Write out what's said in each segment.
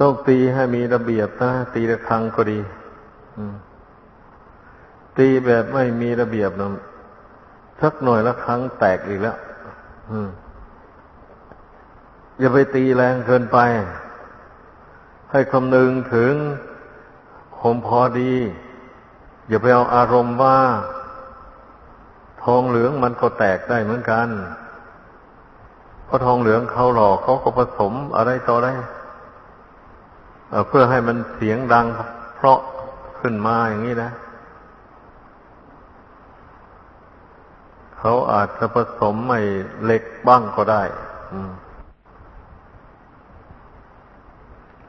ต้องตีให้มีระเบียบนะตีระฆังก็ดีตีแบบไม่มีระเบียบนะสักหน่อยละครั้งแตกอีกแล้วอย่าไปตีแรงเกินไป ให้คำนึงถึงคมพอดี อย่าไปเอาอารมณ์ว่า ทองเหลืองมันก็แตกได้เหมือนกันเพราะทองเหลืองเขาหลอกเขาก็ผสมอะไรต่ออะได้ เพื่อให้มันเสียงดังเพราะขึ้นมาอย่างนี้นะ เขาอาจจะผสมไม่เหล็กบ้างก็ได้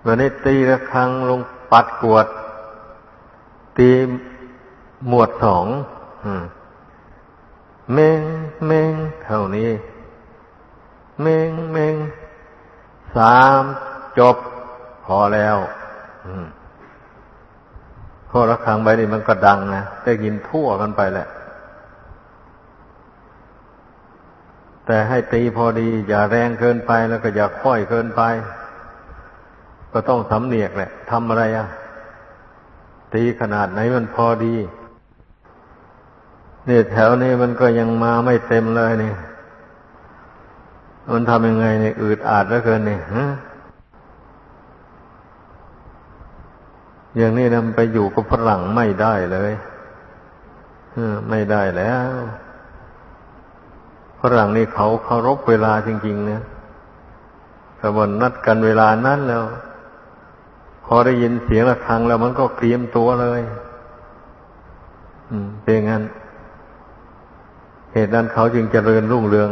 วันนี้ตีระฆังลงปัดกวด ตีหมวดสองเมงเมงเท่านี้ เมงเมงสามจบ พอแล้วพอระฆังไปนี่มันก็ดังนะได้ยินทั่วกันไปแหละ แต่ให้ตีพอดี อย่าแรงเกินไปแล้วก็อย่าค่อยเกินไป ก็ต้องสำเนียกแหละทำอะไรอะตีขนาดไหนมันพอดีเนี่ยแถวนี้มันก็ยังมาไม่เต็มเลยเนี่ยมันทำยังไงเนี่ยอืดอาดแล้วเกินเนี่ยฮะ อย่างนี้นำไปอยู่กับฝรั่งไม่ได้เลยไม่ได้แล้วฝรั่งนี่เขาเคารพเวลาจริงๆนะถ้าวันนัดกันเวลานั้นแล้ว พอได้ยินเสียงะระฆังแล้วมันก็เตรียมตัวเลย อืม เป็นงั้น เหตุนั้นเขาจึงเจริญรุ่งเรือง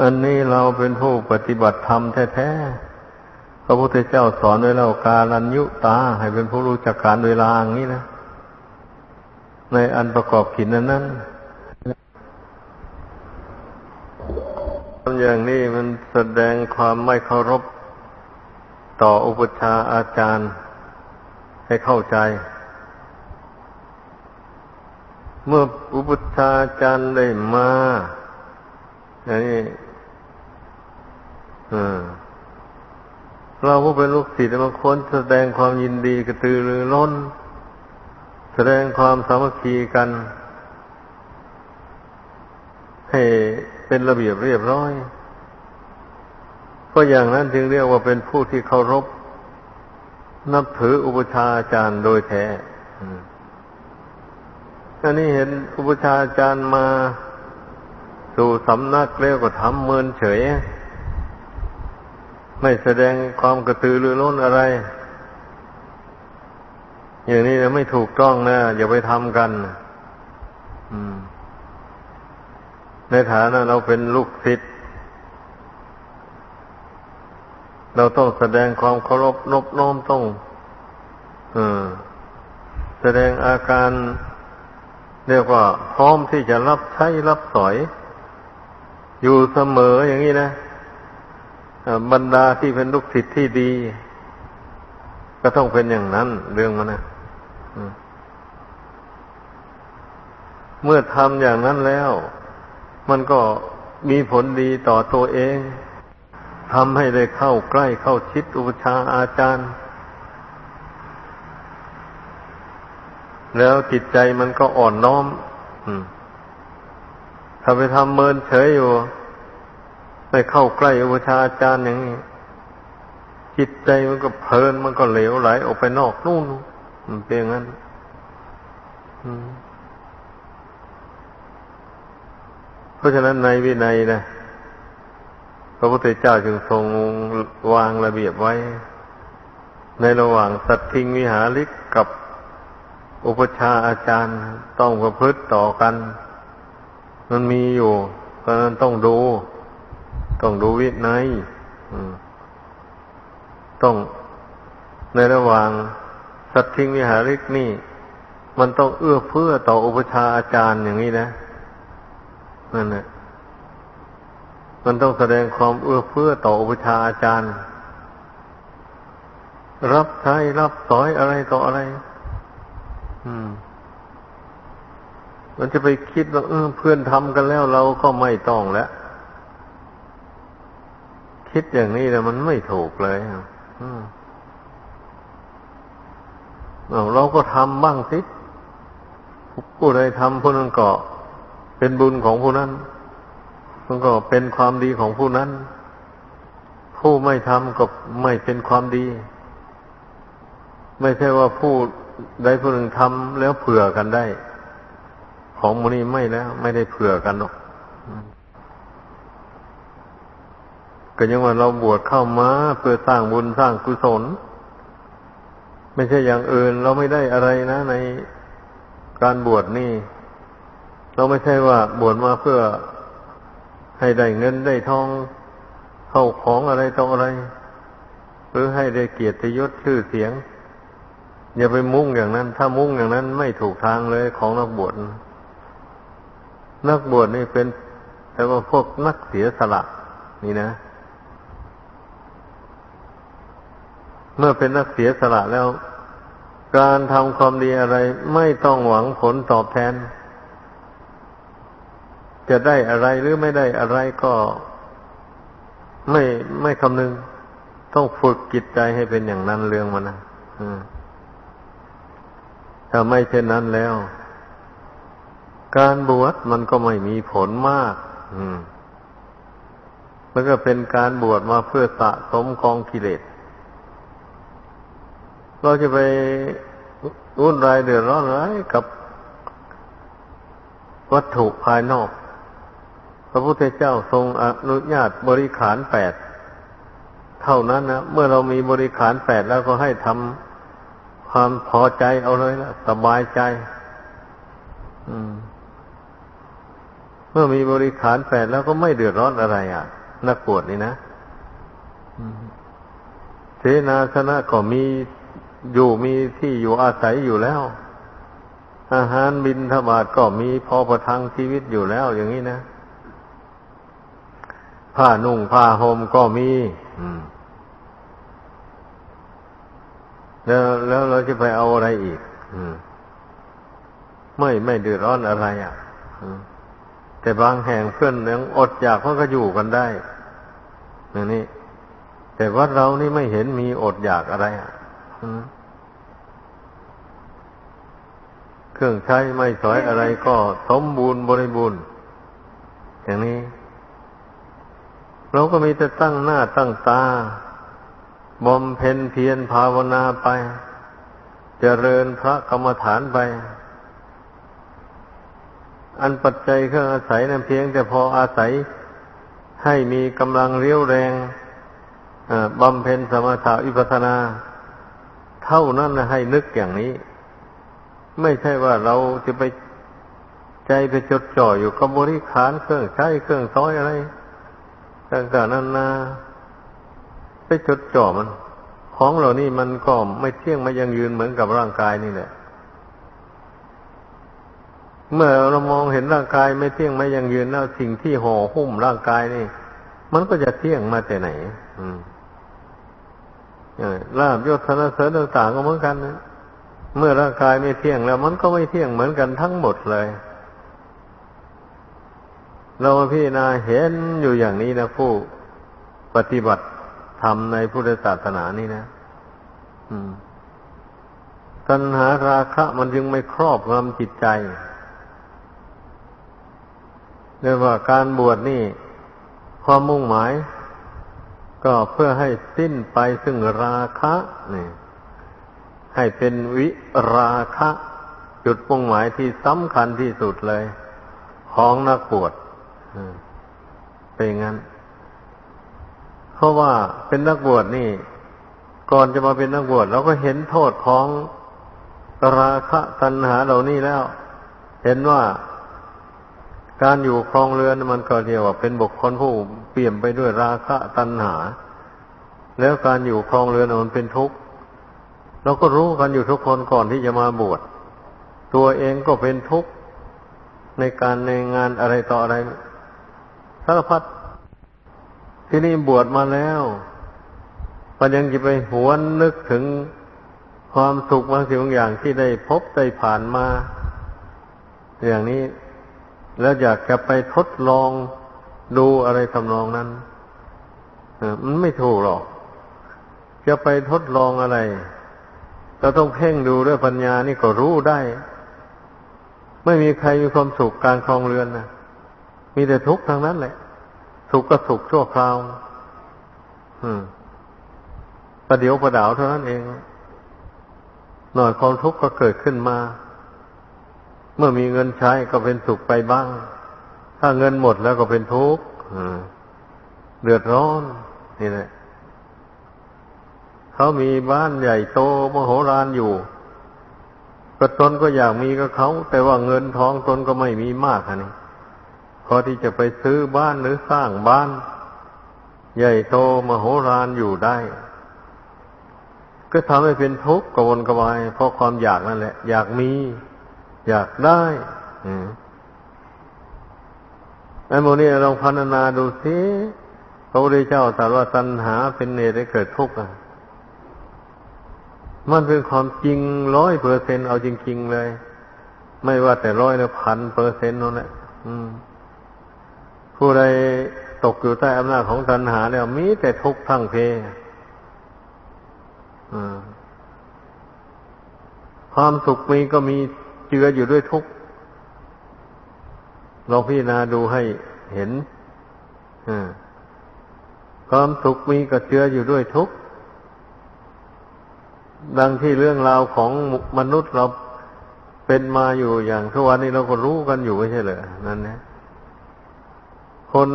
อันนี้เราเป็นผู้ปฏิบัติธรรมแท้ๆ ระพุทธเจ้าสอนไว้แล้วกาลัญยุตา ให้เป็นผู้รู้จักการเวลาอย่างนี้นะ ในอันประกอบกินนั้นนั้นอย่างนี้มันแสดงความไม่เคารพต่ออุปชาอาจารย์ให้เข้าใจ เมื่ออุปชาอาจารย์ได้มาอย่างนี้อืม เราผู้เป็นลูกศิษย์บางคนแสดงความยินดีกระตือรือร้น แสดงความสามัคคีกัน ให้เป็นระเบียบเรียบร้อยก็อย่างนั้นจึงเรียกว่าเป็นผู้ที่เคารพ นับถืออุปชาอาจารย์โดยแท้อันนี้เห็นอุปชาอาจารย์มา สู่สำนักแล้วก็ทำเมินเฉย ไม่แสดงความกระตือรือร้นอะไร อย่างนี้ไม่ถูกต้องนะอย่าไปทำกันในฐานะเราเป็นลูกศิษย์เราต้องแสดงความเคารพนบน้อมต้องแสดงอาการเรียกว่าพร้อมที่จะรับใช้รับสอย อยู่เสมออย่างนี้นะ บรรดาที่เป็นลูกศิษย์ที่ดี ก็ต้องเป็นอย่างนั้น เรื่องมันนะเมื่อทำอย่างนั้นแล้ว มันก็มีผลดีต่อตัวเองทำให้ได้เข้าใกล้เข้าชิดอุปชาอาจารย์ แล้วจิตใจมันก็อ่อนน้อมถ้าไปทำเมินเฉยอยู่ ไปเข้าใกล้อุปชาอาจารย์อย่างนี้จิตใจมันก็เพลินมันก็เหลวไหลออกไปนอกนู่นมันเป็นอย่างนั้นเพราะฉะนั้นในวินัยนะพระพุทธเจ้าจึงทรงวางระเบียบไว้ ในระหว่างสัตทิงวิหาริกกับอุปชาอาจารย์ต้องประพฤติต่อกัน มันมีอยู่เพราะนั้นต้องดู ต้องดูวินัยต้องในระหว่างสัตทิงวิหาริกนี่ มันต้องเอื้อเฟื้อต่ออุปชาอาจารย์อย่างนี้นะนั่นแหละมันต้องแสดงความเอื้อเฟื้อต่ออุปชาอาจารย์ รับใช้รับสอยอะไรต่ออะไร อืม มันจะไปคิดว่าเออเพื่อนทำกันแล้วเราก็ไม่ต้องแล้ว คิดอย่างนี้แล้วมันไม่ถูกเลยเราก็ทำบ้างสิผู้ใดทำผู้นั้นก็เป็นบุญของผู้นั้น มันก็เป็นความดีของผู้นั้น ผู้ไม่ทำก็ไม่เป็นความดี ไม่ใช่ว่าผู้ใดผู้หนึ่งทำแล้วเผื่อกันได้ ของมูนี้ไม่แล้ว ไม่ได้เผื่อกันหรอก ก็ยังว่าเราบวชเข้ามาเพื่อสร้างบุญสร้างกุศล ไม่ใช่อย่างอื่น เราไม่ได้อะไรนะในการบวชนี่ เราไม่ใช่ว่าบวชมาเพื่อให้ได้เงินได้ทองเข้าของอะไรต่ออะไร หรือให้ได้เกียรติยศชื่อเสียง อย่าไปมุ่งอย่างนั้น ถ้ามุ่งอย่างนั้นไม่ถูกทางเลยของนักบวชนักบวชนี่เป็น แต่ว่าพวกนักเสียสละ นี่นะ เมื่อเป็นนักเสียสละแล้ว การทำความดีอะไรไม่ต้องหวังผลตอบแทน จะได้อะไรหรือไม่ได้อะไรก็ไม่ไม่คำนึง ต้องฝึกจิตใจให้เป็นอย่างนั้นเรื่องมันนะถ้าไม่เช่นนั้นแล้ว การบวชมันก็ไม่มีผลมากมันก็เป็นการบวชมาเพื่อสะสมกองกิเลส เราจะไปวุ่นวายเดือดร้อนอะไรกับวัตถุภายนอก พระพุทธเจ้าทรงอนุญาตบริขารแปดเท่านั้นนะเมื่อเรามีบริขารแปดแล้วก็ให้ทำความพอใจเอาเลยละสบายใจเมื่อมีบริขารแปดแล้วก็ไม่เดือดร้อนอะไรอะนักปวดนี่นะเสนาสนะก็มี อยู่มีที่อยู่อาศัยอยู่แล้ว อาหารบินทบาทก็มีพอประทังชีวิตอยู่แล้วอย่างนี้นะผ้านุ่งผ้าห่มก็มีแล้วแล้วเราจะไปเอาอะไรอีกไม่ไม่เดือดร้อนอะไรอะแต่บางแห่งเพื่อนยังอดอยากเขาก็อยู่กันได้อย่างนี้แต่วัดเรานี่ไม่เห็นมีอดอยากอะไรอะ เครื่องใช้ไม่สอยอะไรก็สมบูรณ์บริบูรณ์อย่างนี้ เราก็มีแต่ตั้งหน้าตั้งตาบำเพ็ญเพียรภาวนาไปจเจริญพระกรรมฐานไป อันปัจจัยเครื่องอาศัยนั้นเพียง แต่พออาศัยให้มีกำลังเรียวแรงบำเพ็ญสมถะวิปัสนา เท่านั้นนะให้นึกอย่างนี้ ไม่ใช่ว่าเราจะไปใจไปจดจ่ออยู่กับบริขารเครื่องใช้เครื่องซ้อยอะไรต่างๆนั้นนาไปจดจ่อมัน ของเหล่านี้มันก็ไม่เที่ยงไม่ยังยืนเหมือนกับร่างกายนี่แหละเมื่อเรามองเห็นร่างกายไม่เที่ยงไม่ยังยืนแล้วสิ่งที่ห่อหุ้มร่างกายนี่ มันก็จะเที่ยงมาแต่ไหน อืม ลาบยศธนเสริญต่างๆก็เหมือนกันนะเมื่อร่างกายไม่เที่ยงแล้ว มันก็ไม่เที่ยงเหมือนกันทั้งหมดเลย เราพี่นาเห็นอยู่อย่างนี้นะผู้ปฏิบัติธรรมในพุทธศาสนานี่นะตัณหาราคะมันจึงไม่ครอบงำจิตใจเรียกว่าการบวชนี่ ความมุ่งหมาย ก็เพื่อให้สิ้นไปซึ่งราคะนี่ให้เป็นวิราคะ จุดมุ่งหมายที่สำคัญที่สุดเลย ของนักบวชเป็นงั้น เพราะว่าเป็นนักบวชนี่ ก่อนจะมาเป็นนักบวชเราก็เห็นโทษของราคะตัณหาเหล่านี้แล้ว เห็นว่า การอยู่ครองเรือนมันก็เรียกว่าเป็นบุคคลผู้เปี่ยมไปด้วยราคะตัณหา แล้วการอยู่ครองเรือนมันเป็นทุกข์เราก็รู้กันอยู่ทุกคนก่อนที่จะมาบวชตัวเองก็เป็นทุกข์ในการในงานอะไรต่ออะไรสารพัดที่นี่บวชมาแล้วมันยังจะไปหวนนึกถึงความสุขบางสิ่งบางอย่างที่ได้พบได้ผ่านมา อย่างนี้ แล้วอยากจะไปทดลองดูอะไรทำนองนั้นมันไม่ถูกหรอก จะไปทดลองอะไรเราต้องเพ่งดูด้วยปัญญานี่ก็รู้ได้ ไม่มีใครมีความสุขการคลองเรือนนะมีแต่ทุกข์ทางนั้นแหละ สุขก็สุขชั่วคราว อืมประเดี๋ยวประดาวเท่านั้นเอง หน่อยความทุกข์ก็เกิดขึ้นมา เมื่อมีเงินใช้ก็เป็นสุขไปบ้าง ถ้าเงินหมดแล้วก็เป็นทุกข์เดือดร้อน นี่แหละเขามีบ้านใหญ่โตมโหฬารอยู่ก็ตนก็อยากมีกับเขา แต่ว่าเงินทองตนก็ไม่มีมากนี่พอที่จะไปซื้อบ้านหรือสร้างบ้าน ใหญ่โตมโหฬารอยู่ได้ ก็ทำให้เป็นทุกข์กวนกวายเพราะความอยากนั่นแหละ อยากมี อยากได้ไอ้โมนี่ลองพัฒนาดูสิพระพุทธเจ้าตรัสว่าตัณหาเป็นเหตุให้เกิดทุกข์อะมันเป็นความจริงร้อยเปอร์เซ็นเอาจริง ๆ เลย ไม่ว่าแต่ร้อยแล้วพันเปอร์เซ็นต์นั่นแหละผู้ใดตกอยู่ใต้อำนาจของตัณหาแล้วมีแต่ทุกข์ทั้งเพความสุขมีก็มี เจืออยู่ด้วยทุกข์ลองพิจารณาดูให้เห็นความสุขมีก็เจืออยู่ด้วยทุกข์ดังที่เรื่องราวของมนุษย์เราเป็นมาอยู่อย่างทุกวันนี้เราก็รู้กันอยู่ไม่ใช่เหรอนั่นนะคน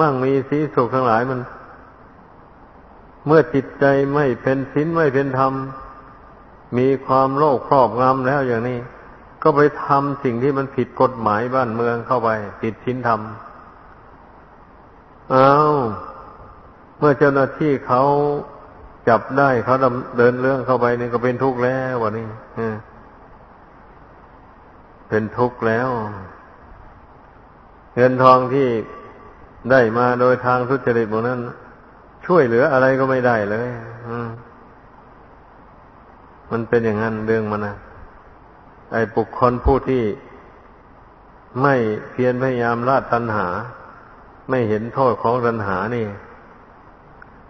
มั่งมีสีสุขทั้งหลายมัน เมื่อจิตใจไม่เป็นศีลไม่เป็นธรรม มีความโลภครอบงำแล้วอย่างนี้ ก็ไปทำสิ่งที่มันผิดกฎหมายบ้านเมืองเข้าไป ผิดศีลธรรมอ้าวเมื่อเจ้าหน้าที่เขาจับได้เขาเดินเรื่องเข้าไปนี่ก็เป็นทุกข์แล้ววันนี้เป็นทุกข์แล้ว เงินทองที่ได้มาโดยทางทุจริตพวกนั้น ช่วยเหลืออะไรก็ไม่ได้เลยมันเป็นอย่างนั้นเรื่องมันนะ ไอ้บุคคลผู้ที่ไม่เพียรพยายามละตัณหา ไม่เห็นโทษของตัณหานี่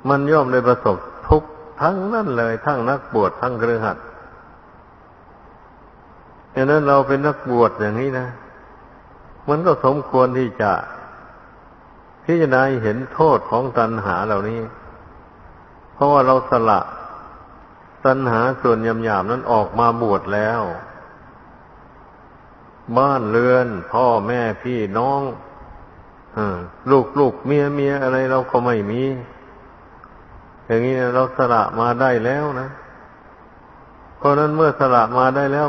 มันย่อมได้ประสบทุกทั้งนั่นเลย ทั้งนักบวชทั้งเครือขัดดังนั้นเราเป็นนักบวชอย่างนี้นะ มันก็สมควรที่จะพิจารณาเห็นโทษของตัณหาเหล่านี้ เพราะว่าเราสละตัณหาส่วนยำยาบนั้นออกมาบวชแล้ว บ้านเรือน พ่อแม่พี่น้องลูกลูกเมียเมียอะไรเราก็ไม่มี อย่างนี้เราสละมาได้แล้วนะ เพราะนั้นเมื่อสละมาได้แล้ว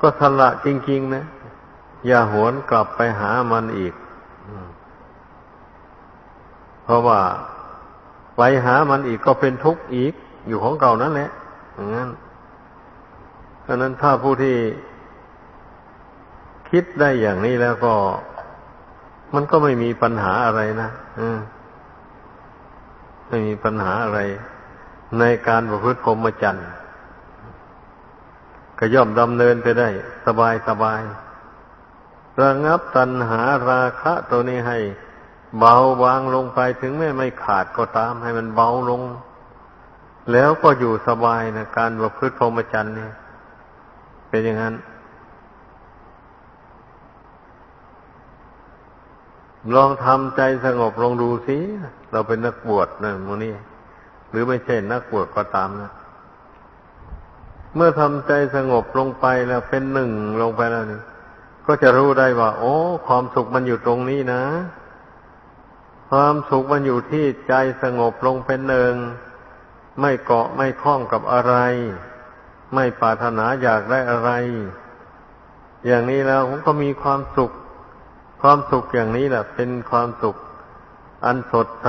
ก็สละจริงๆนะ อย่าหวนกลับไปหามันอีก เพราะว่าไปหามันอีกก็เป็นทุกข์อีก อยู่ของเก่านั่นแหละอย่างนั้นเพราะนั้นถ้าผู้ที่ คิดได้อย่างนี้แล้วก็ มันก็ไม่มีปัญหาอะไรนะมไม่มีปัญหาอะไร ในการประพฤติพรหมจรรย์ก็ย่อมดำเนินไปได้ สบายสบายระงับตัณหาราคะตัวนี้ให้ เบาบางลงไปถึงแม้ไม่ขาดก็ตามให้มันเบาลง แล้วก็อยู่สบายนะการประพฤติพรหมจรรย์นี่เป็นอย่างนั้น ลองทำใจสงบลองดูสิเราเป็นนักบวชนะโมนี่หรือไม่ใช่นักบวชก็ตามนะเมื่อทำใจสงบลงไปแล้วเป็นหนึ่งลงไปแล้วนี่ก็จะรู้ได้ว่า โอ้ ความสุขมันอยู่ตรงนี้นะ ความสุขมันอยู่ที่ใจสงบลงเป็นหนึ่งไม่เกาะไม่คล้องกับอะไร ไม่ปรารถนาอยากได้อะไร อย่างนี้แล้วผมก็มีความสุข ความสุขอย่างนี้แหละเป็นความสุขอันสดใส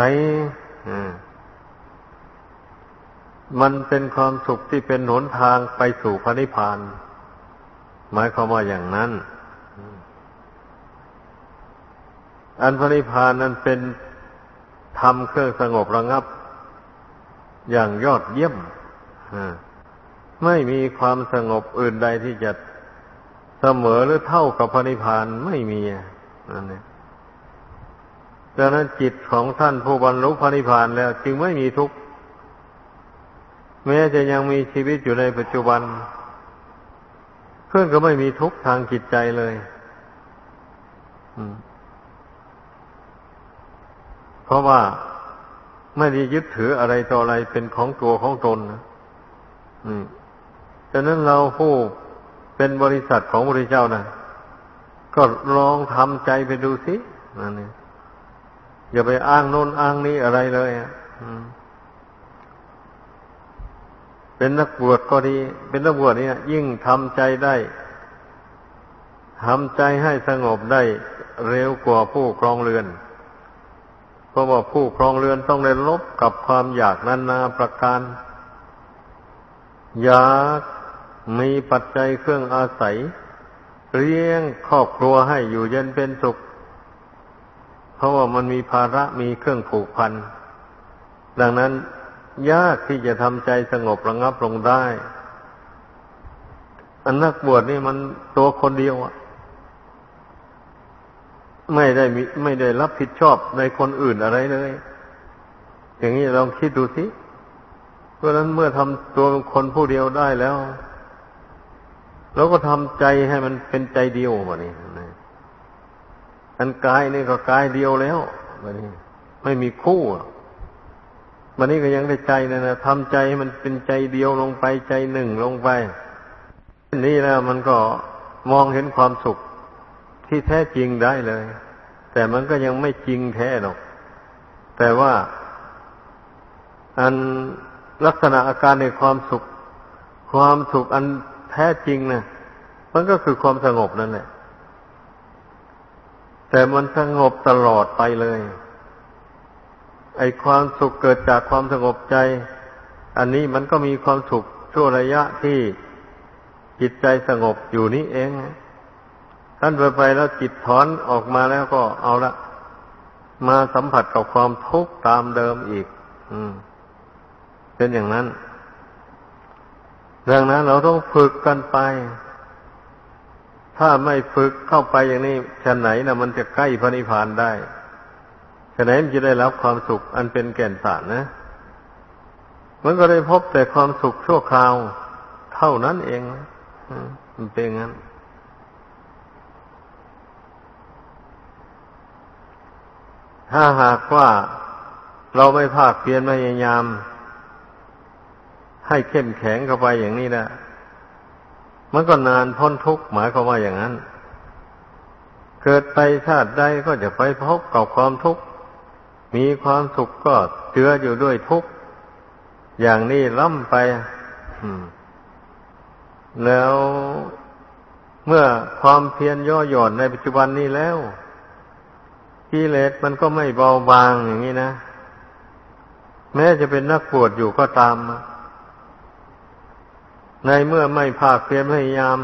มันเป็นความสุขที่เป็นหนทางไปสู่พระนิพพาน หมายความว่าอย่างนั้น อันพระนิพพานนั้นเป็นธรรมเครื่องสงบระงับ อย่างยอดเยี่ยมไม่มีความสงบอื่นใดที่จะเสมอหรือเท่ากับพระนิพพานไม่มี นั่นเองดังนั้นจิตของท่านผู้บรรลุพระนิพพานแล้ว จึงไม่มีทุกข์แม้จะยังมีชีวิตอยู่ในปัจจุบัน เพื่อนก็ไม่มีทุกข์ทางจิตใจเลยเพราะว่าไม่ได้ยึดถืออะไรต่ออะไรเป็นของตัวของตนนะฉะนั้นเราผู้เป็นบริษัทของพระเจ้านะ ก็ลองทำใจไปดูสินั่นเองอย่าไปอ้างโน้นอ้างนี้อะไรเลยอะเป็นนักบวชก็ดี เป็นนักบวชเนี่ย ยิ่งทำใจได้ทำใจให้สงบได้เร็วกว่าผู้ครองเรือน เพราะว่าผู้ครองเรือนต้องได้ลบกับความอยากนานาประการ อยากมีปัจจัยเครื่องอาศัย เลี้ยงครอบครัวให้อยู่เย็นเป็นสุข เพราะว่ามันมีภาระมีเครื่องผูกพัน ดังนั้นยากที่จะทำใจสงบระงับลงได้ อันนักบวชนี่มันตัวคนเดียวอะไม่ได้มีไม่ได้รับผิดชอบในคนอื่นอะไรเลย อย่างนี้ลองคิดดูสิเพราะนั้นเมื่อทำตัวคนผู้เดียวได้แล้ว เราก็ทำใจให้มันเป็นใจเดียวมานี่อันกายนี่ก็กายเดียวแล้วมานี่ไม่มีคู่มันนี้ก็ยังได้ใจนะนะทำใจให้มันเป็นใจเดียวลงไปใจหนึ่งลงไปนี่แล้วมันก็มองเห็นความสุขที่แท้จริงได้เลย แต่มันก็ยังไม่จริงแท้หรอก แต่ว่า อันลักษณะอาการในความสุข ความสุขอัน ท้จริงนะมันก็คือความสงบนั่นแหละ แต่มันสงบตลอดไปเลย ไอความสุขเกิดจากความสงบใจ อันนี้มันก็มีความสุขชั่วระยะที่จิตใจสงบอยู่นี้เองท่านไปไปแล้วจิตถอนออกมาแล้วก็เอาละมาสัมผัสกับความทุกข์ตามเดิมอีก อืม เป็นอย่างนั้น ดังนั้นเราต้องฝึกกันไป ถ้าไม่ฝึกเข้าไปอย่างนี้ชนไหนนะมันจะใกล้พระนิพพานได้ชนไหนมันจะได้รับความสุขอันเป็นแก่นสารนะ มันก็ได้พบแต่ความสุขชั่วคราว เท่านั้นเองมันเป็นงั้นถ้าหากว่าเราไม่ภาคเพียรพยายาม ให้เข้มแข็งเข้าไปอย่างนี้นะมันก็นานพ้นทุกข์หมายความว่าอย่างนั้น เกิดไปชาติใดก็จะไปพบกับความทุกข์มีความสุขก็เจืออยู่ด้วยทุกข์อย่างนี้ล่ำไปแล้วเมื่อความเพียรย่อหย่อนในปัจจุบันนี้แล้วกิเลสมันก็ไม่เบาบางอย่างนี้นะ แม้จะเป็นนักปวดอยู่ก็ตาม ในเมื่อไม่ภาคเพียรพยายาม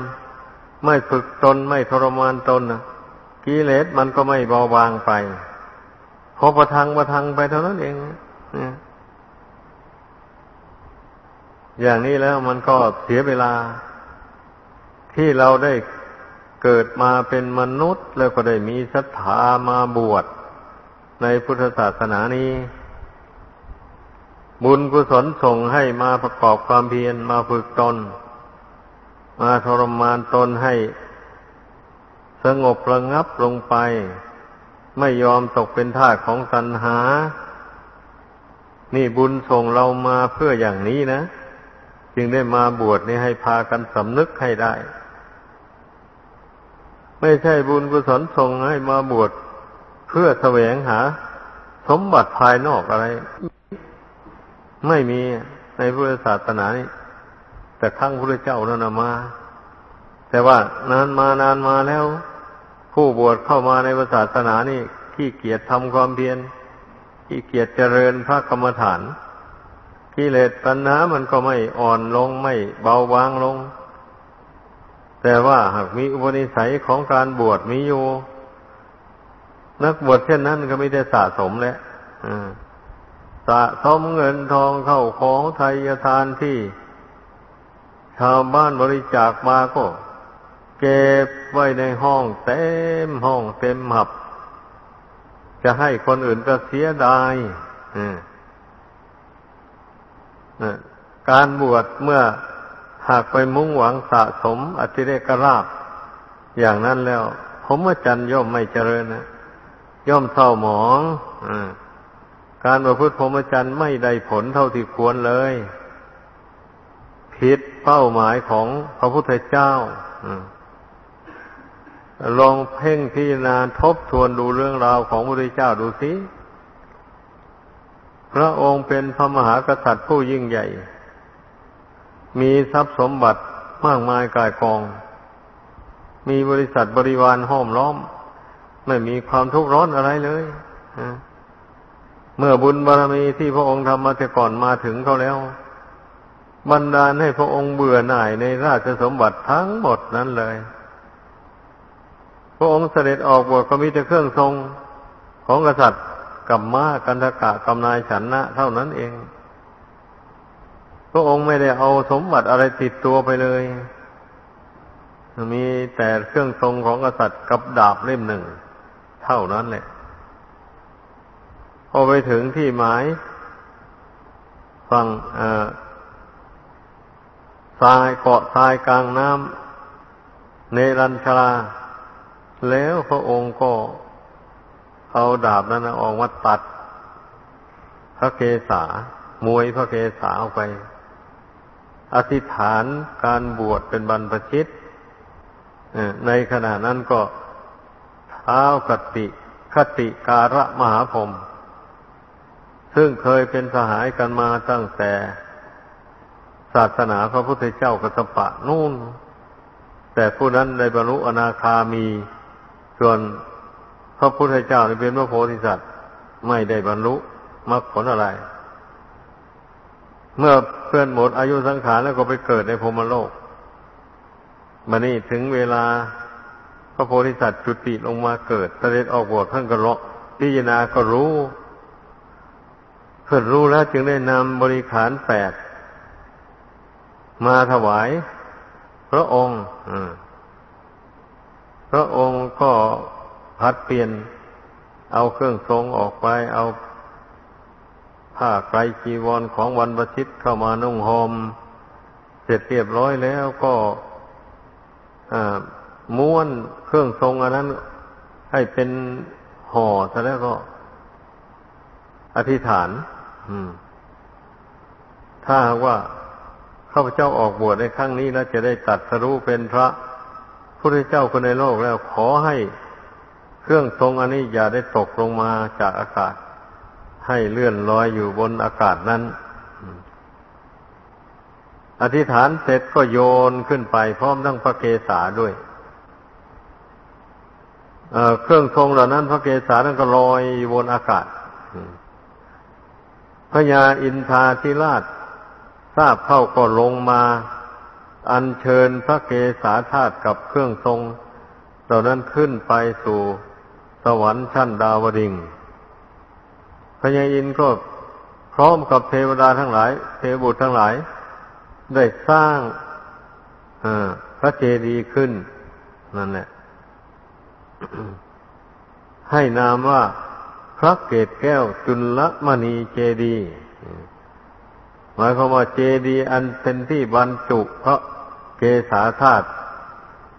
ไม่ฝึกตนไม่ทรมานตนกิเลสมันก็ไม่เบาบางไปพอประทังประทังไปเท่านั้นเองอย่างนี้แล้วมันก็เสียเวลา ที่เราได้เกิดมาเป็นมนุษย์ แล้วก็ได้มีศรัทธามาบวชในพุทธศาสนานี้ บุญกุศลส่งให้มาประกอบความเพียรมาฝึกตน มาทรมานตนให้สงบระงับลงไป ไม่ยอมตกเป็นทาสของตัณหา นี่บุญส่งเรามาเพื่ออย่างนี้นะ จึงได้มาบวชนี่ให้พากันสำนึกให้ได้ ไม่ใช่บุญกุศลส่งให้มาบวชเพื่อแสวงหา สมบัติภายนอกอะไร ไม่มีในพุทธศาสนานี้แต่ครั้งพระเจ้านั่นมา แต่ว่านานมานานมาแล้ว ผู้บวชเข้ามาในศาสนานี่ขี้เกียจทำความเพียรขี้เกียจเจริญพระกรรมฐานกิเลสปัญหามันก็ไม่อ่อนลงไม่เบาบางลง แต่ว่าหากมีอุปนิสัยของการบวชมีอยู่ นักบวชเช่นนั้นก็ไม่ได้สะสมแล้ว สะสมเงินทองเข้าของไทยทานที่ ชาวบ้านบริจาคมาก็ เก็บไว้ในห้องเต็มห้องเต็มหับ จะให้คนอื่นก็เสียดายการบวชเมื่อหากไปมุ่งหวังสะสมอธิเรกราบ อย่างนั้นแล้วผมว่าจันย่อมไม่เจริญนะย่อมเศร้าหมอง อ การประพฤติพรหมจรรย์ไม่ได้ผลเท่าที่ควรเลย ผิดเป้าหมายของพระพุทธเจ้าลองเพ่งพิจารณาทบทวนดูเรื่องราวของพระพุทธเจ้าดูสิพระองค์เป็นพระมหากษัตริย์ผู้ยิ่งใหญ่ มีทรัพย์สมบัติมากมายกายกอง มีบริษัทบริวารห้อมล้อม ไม่มีความทุกข์ร้อนอะไรเลย เมื่อบุญบารมีที่พระองค์ทำมาแต่ก่อนมาถึงเขาแล้วบรรดาให้พระองค์เบื่อหน่ายในราชสมบัติทั้งหมดนั้นเลย พระองค์เสด็จออกบวชก็มีแต่เครื่องทรงของกษัตริย์กับม้ากันทกะกำนายฉันนะเท่านั้นเอง พระองค์ไม่ได้เอาสมบัติอะไรติดตัวไปเลย มีแต่เครื่องทรงของกษัตริย์กับดาบเล่มหนึ่ง เท่านั้นแหละ พอไปถึงที่หมายฝั่งทรายเกาะทรายกลางน้ำเนรัญชลาแล้วพระองค์ก็เอาดาบนั้นออกมาตัด พระเกศามวยพระเกศาออกไป อธิษฐานการบวชเป็นบรรพชิตในขณะนั้นก็เท้ากติคติการะมหาพรหม ซึ่งเคยเป็นสหายกันมาตั้งแต่ศาสนาพระพุทธเจ้ากัสปะนู่น แต่ผู้นั้นได้บรรลุอนาคามี ส่วนพระพุทธเจ้าเป็นพระโพธิสัตว์ไม่ได้บรรลุมรรคผลอะไร เมื่อเพื่อนหมดอายุสังขารแล้วก็ไปเกิดในพรมโลกมานี่ถึงเวลาพระโพธิสัตว์จุติลงมาเกิดเสด็จออกบวชท่านก็รพิจารณาก็รู้ พื่อรู้แล้วจึงได้นำบริขารแปดมาถวาย พระองค์พระองค์ก็พัดเปลี่ยน เอาเครื่องทรงออกไป เอาผ้าไกรจีวรของวันประชิตเข้ามานุ่งหอมเสร็จเรียบร้อยแล้วก็ม้วนเครื่องทรงอันนั้น ให้เป็นห่อซะแล้วก็อธิษฐาน ถ้าว่าข้าพเจ้าออกบวชในครั้งนี้แล้วจะได้ตัดสรู้เป็นพระพุทธเจ้าคนในโลกแล้วขอให้เครื่องทรงอันนี้อย่าได้ตกลงมาจากอากาศ ให้เลื่อนลอยอยู่บนอากาศนั้นอธิษฐานเสร็จก็โยนขึ้นไปพร้อมทั้งพระเกศาด้วยเเครื่องทรงเหล่านั้น พระเกศานั้นก็ลอยบนอากาศ พญาอินทาธิราช ทราบเข้าก็ลงมา อัญเชิญพระเกศาธาตุกับเครื่องทรงตอนนั้นขึ้นไปสู่สวรรค์ชั้นดาวดิงพญาอินก็พร้อมกับเทวดาทั้งหลาย เทวบุตรทั้งหลาย ได้สร้างพระเจดีย์ขึ้น นั่นแหละให้นามว่า ระเกตแก้วจุลมณีเจดีหมายความว่าเจดีอันเป็นที่บรรจุพระเกศาธาตุ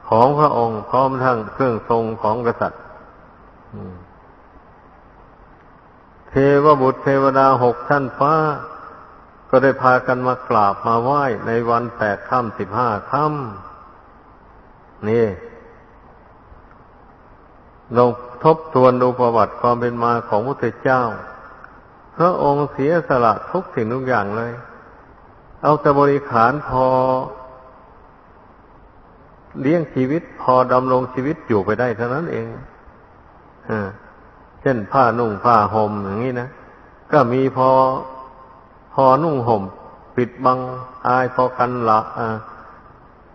ของพระองค์พร้อมทั้งเครื่องทรงของกษัตริย์เทวบุตรเทวดาหกชั้นฟ้า ก็ได้พากันมากราบมาไหว้ในวันแปดค่ำสิบห้าค่ำนี่ ลองทบทวนดูประวัติความเป็นมาของพระพุทธเจ้า พระองค์เสียสละทุกสิ่งทุกอย่างเลย เอาแต่บริขารพอ เลี้ยงชีวิตพอดำรงชีวิตอยู่ไปได้เท่านั้นเองเช่นผ้านุ่งผ้าห่มอย่างนี้นะก็มีพอพอนุ่งห่ม ปิดบังอายพอกันละ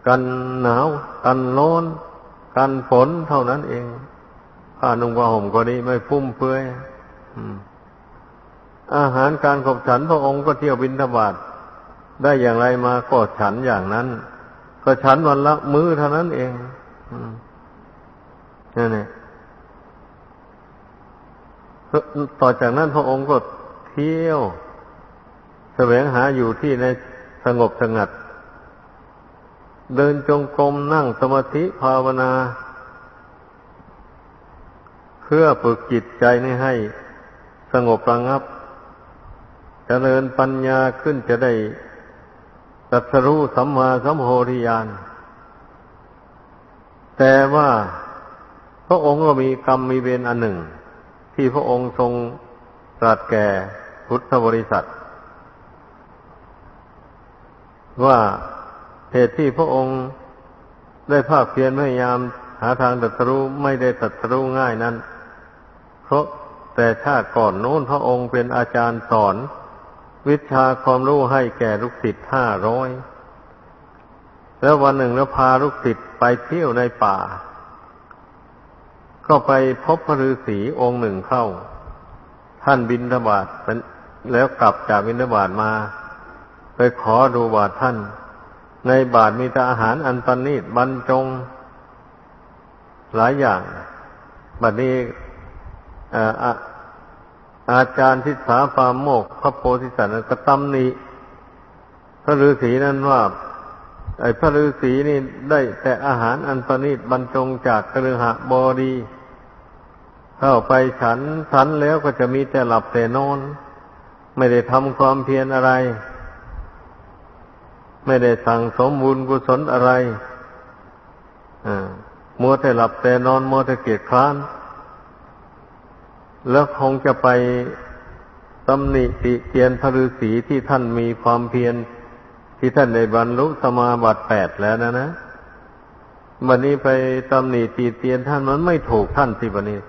กันหนาว กันร้อน กันฝนเท่านั้นเอง ผ้านุ่งผ้าห่มก็ดีไม่ฟุ่มเฟือยอาหารการขบฉันพระองค์ก็เที่ยวบินทบาทได้อย่างไรมาก็ฉันอย่างนั้น ก็ฉันวันละมื้อเท่านั้นเองนั่นเองต่อจากนั้นพระองค์ก็เที่ยวแสวงหาอยู่ที่ในสงบสงัด เดินจงกรมนั่งสมาธิภาวนา พื่อฝึกจิตใจนี้ให้สงบระงับจเจริญปัญญาขึ้นจะได้ตัสรู้สัมมาสัมโพธิญาณแต่ว่าพระองค์ก็มีกรรมมีเวรอันหนึ่ง ที่พระองค์ทรงตรัสแก่พุทธบริษัท ว่าเหตุที่พระองค์ได้ภาคเพียรพยายามหาทางตัดรู้ไม่ได้ตัดรู้ง่ายนั้น เพราะแต่ชาติก่อนโน้นพระองค์เป็นอาจารย์สอน วิชาความรู้ให้แก่ลูกศิษย์ห้าร้อยแล้ววันหนึ่งแล้วพาลูกศิษย์ไปเที่ยวในป่า ก็ไปพบพระฤาษีองค์หนึ่งเข้า ท่านบินทบาทแล้วกลับจากบินทบาทมา ไปขอดูบาทท่าน ในบาทมีแต่อาหารอันตนีตบรรจง หลายอย่าง บัดนี้ อาจารย์ทิศาฟามโมกพระโพธิสัตว์ก็ตำหนิพระฤาษีนั้นว่า ไอ้พระฤาษีนี่ได้แต่อาหารอันประณีตบรรจงจากกระหะบอดี เข้าไปฉันฉันแล้วก็จะมีแต่หลับแต่นอน ไม่ได้ทำความเพียรอะไร ไม่ได้สั่งสมบุญกุศลอะไรอ่ามัวแต่หลับแต่นอนมัวแต่เกียจคร้าน แล้วคงจะไปตำหนิติเตียนพระฤาษีที่ท่านมีความเพียรที่ท่านได้บรรลุสมาบัติแปดแล้วนะนะวันนี้ไปตำหนิตีเตียนท่านมันไม่ถูกท่านสิวันนี้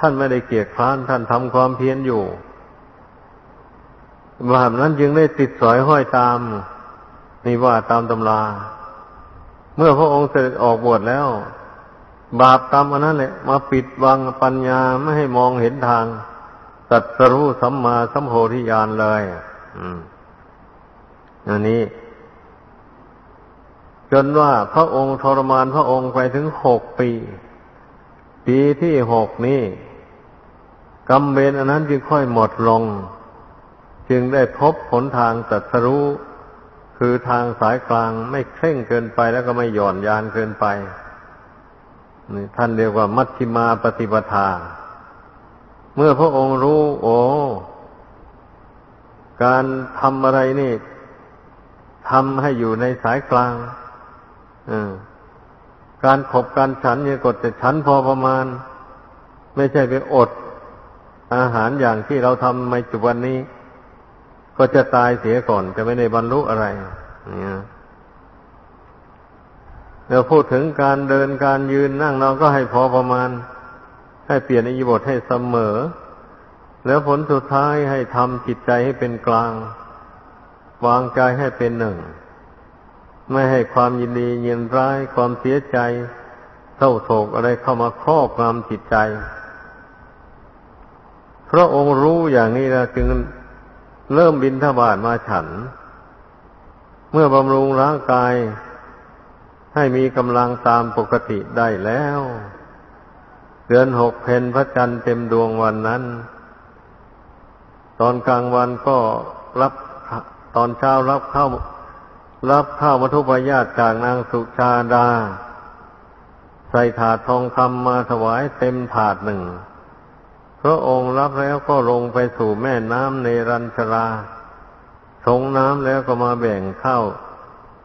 ท่านไม่ได้เกียรติคร้านท่านทำความเพียรอยู่บาปนั้นจึงได้ติดสอยห้อยตามนี่ว่าตามตำรา เมื่อพระองค์เสด็จออกบวชแล้ว บาปกรรมอันนั้นแหละมาปิดบังปัญญาไม่ให้มองเห็นทางตัดสรู้สัมมาสัมโพธิญาณเลยอันนี้ จนว่าพระองค์ทรมานพระองค์ไปถึงหกปี ปีที่หกนี้กรรมเวรอันนั้นจึงค่อยหมดลง จึงได้พบผลทางตัดสรู้คือทางสายกลางไม่เคร่งเกินไปแล้วก็ไม่หย่อนยานเกินไป ท่านเรียกว่ามัชฌิมาปฏิปทา เมื่อพระองค์รู้ โอ้การทำอะไรนี่ทำให้อยู่ในสายกลางการขบการฉันเนี่ยกดแต่ฉันพอประมาณ ไม่ใช่ไปอด อาหารอย่างที่เราทำในจุบันนี้ ก็จะตายเสียก่อนจะไม่ได้บรรลุอะไรเนี่ย เดี๋ยวพูดถึงการเดินการยืนนั่งเราก็ให้พอประมาณ ให้เปลี่ยนอิบทให้เสมอ แล้วผลสุดท้ายให้ทำจิตใจให้เป็นกลาง วางใจให้เป็นหนึ่ง ไม่ให้ความยินดียินร้ายความเสียใจเศร้าโศกอะไรเข้ามาครอบงำจิตใจ พระองค์รู้อย่างนี้แล้วจึงเริ่มบินทบาทมาฉัน เมื่อบำรุงร่างกาย ให้มีกำลังตามปกติได้แล้ว เดือนหกเพนพระจันทร์เต็มดวงวันนั้น ตอนกลางวันก็รับตอนเช้ารับข้าวรับข้าวมัทุปยาตจากนางสุชาดา ใส่ถาดทองคำมาถวายเต็มถาดหนึ่งพระองค์รับแล้วก็ลงไปสู่แม่น้ำในรัญชราสงน้ำแล้วก็มาแบ่งข้าว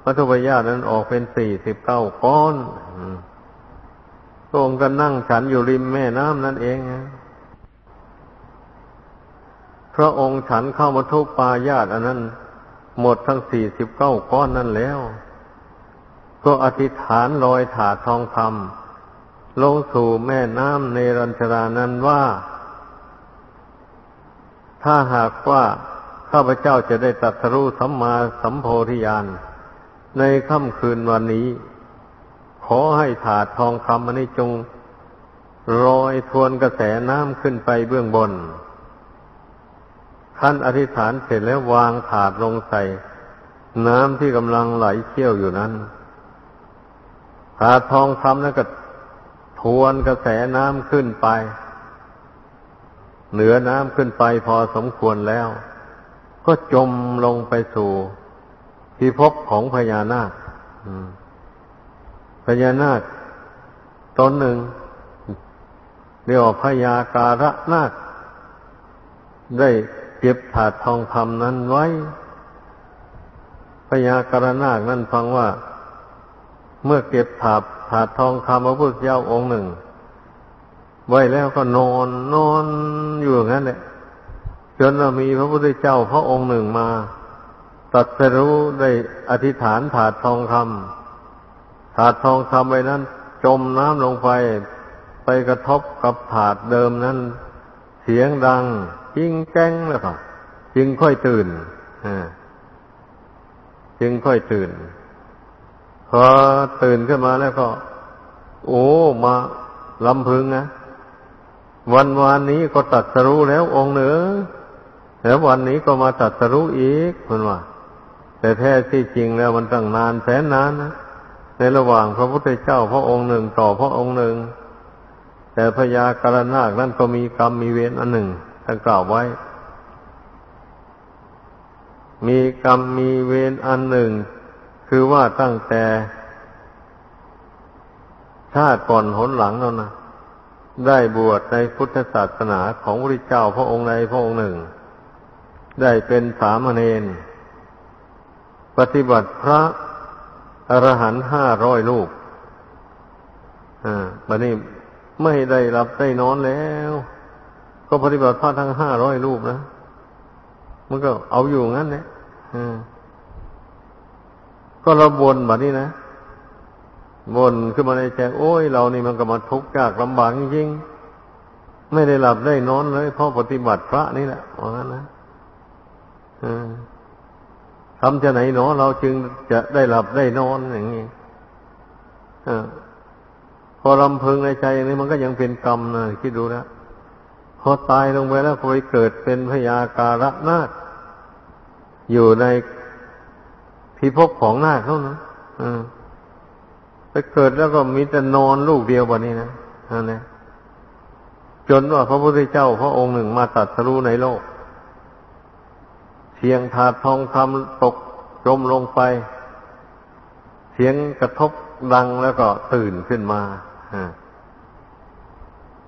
มัทุปยาตนั้นออกเป็นสี่สิบเก้าก้อนพระองค์ก็นั่งฉันอยู่ริมแม่น้ำนั่นเองพระองค์ฉันเข้ามาทุปายาตอันนั้น หมดทั้งสี่สิบเก้าก้อนนั่นแล้ว ก็อธิษฐานลอยถาทองคำลงสู่แม่น้ำในรัญชรานั้นว่า ถ้าหากว่าข้าพเจ้าจะได้ตัดสรู้สัมมาสัมโพธิญาณ ในค่ำคืนวันนี้ ขอให้ถาดทองคำอันนี้จงลอยทวนกระแสน้ำขึ้นไปเบื้องบนท่านอธิษฐานเสร็จแล้ววางถาดลงใส่ น้ำที่กำลังไหลเชี่ยวอยู่นั้นถาดทองคำนั้นก็ทวนกระแสน้ำขึ้นไป เหนือน้ำขึ้นไปพอสมควรแล้ว ก็จมลงไปสู่ พิภพของพญานาคพญานาคตนหนึ่งเรียกว่าพญาการะนาค ได้เก็บถาดทองคำนั้นไว้พญาการะนาคนั้นฟังว่า เมื่อเก็บถาดถาดทองคำพระพุทธเจ้าองค์หนึ่ง ไว้แล้วก็นอนนอนอยู่อย่างนั้นแหละจนมีพระพุทธเจ้าพระองค์หนึ่งมา ตัดสรู้ได้อธิษฐานถาดทองคำถาดทองคำไว้นั้น จมน้ำลงไป ไปกระทบกับถาดเดิมนั้น เสียงดังจิ้งแจ้งแล้วก็จึงค่อยตื่นจึงค่อยตื่น พอตื่นขึ้นมาแล้วก็ โอ้มาลำพึงนะวันวานนี้ก็ตัดสรู้แล้วองค์เหนือแล้ววันนี้ก็มาตัดสรู้อีกคนว่า แต่แท้ที่จริงแล้วมันตั้งนานแสนนานนะในระหว่างพระพุทธเจ้าพระองค์หนึ่งต่อพระองค์หนึ่ง แต่พญากรนาคนั่นก็มีกรรมมีเวรอันหนึ่งท่านกล่าวไว้ มีกรรมมีเวรอันหนึ่ง คือว่าตั้งแต่ ชาติก่อนหนหลังแล้วนะได้บวชในพุทธศาสนาของพระเจ้าพระองค์ใดพระองค์หนึ่ง ได้เป็นสามเณร ปฏิบัติพระอรหันต์ห้าร้อยลูกอ่าบัดนี้ไม่ได้หลับได้นอนแล้ว ก็ปฏิบัติพระทั้งห้าร้อยรูปนะ มันก็เอาอยู่งั้นเนี่ยก็เราบนแบบนี้นะบนขึ้นมาในใจโอ้ยเรานี่มันก็มาทุกข์ยากลำบากจริงๆไม่ได้หลับได้นอนเลยเพราะปฏิบัติพระนี่แหละว่างั้นนะ ทำจะไหนเนาะเราจึงจะได้หลับได้นอนอย่างนี้พอลำพึงในใจอย่างนี้มันก็ยังเป็นกรรมนะคิดดูนะพอตายลงไปแล้วก็ไปเกิดเป็นพยาการะนาคอยู่ในพิภพของนาคเท่านั้นไปเกิดแล้วก็มีแต่นอนลูกเดียวแบบนี้นะนั่นแหละจนว่าพระพุทธเจ้าพระองค์หนึ่งมาตัดสรู้ในโลก สียงถาดทองคำตกจมลงไป เสียงกระทบดังแล้วก็ตื่นขึ้นมา